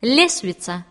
лестница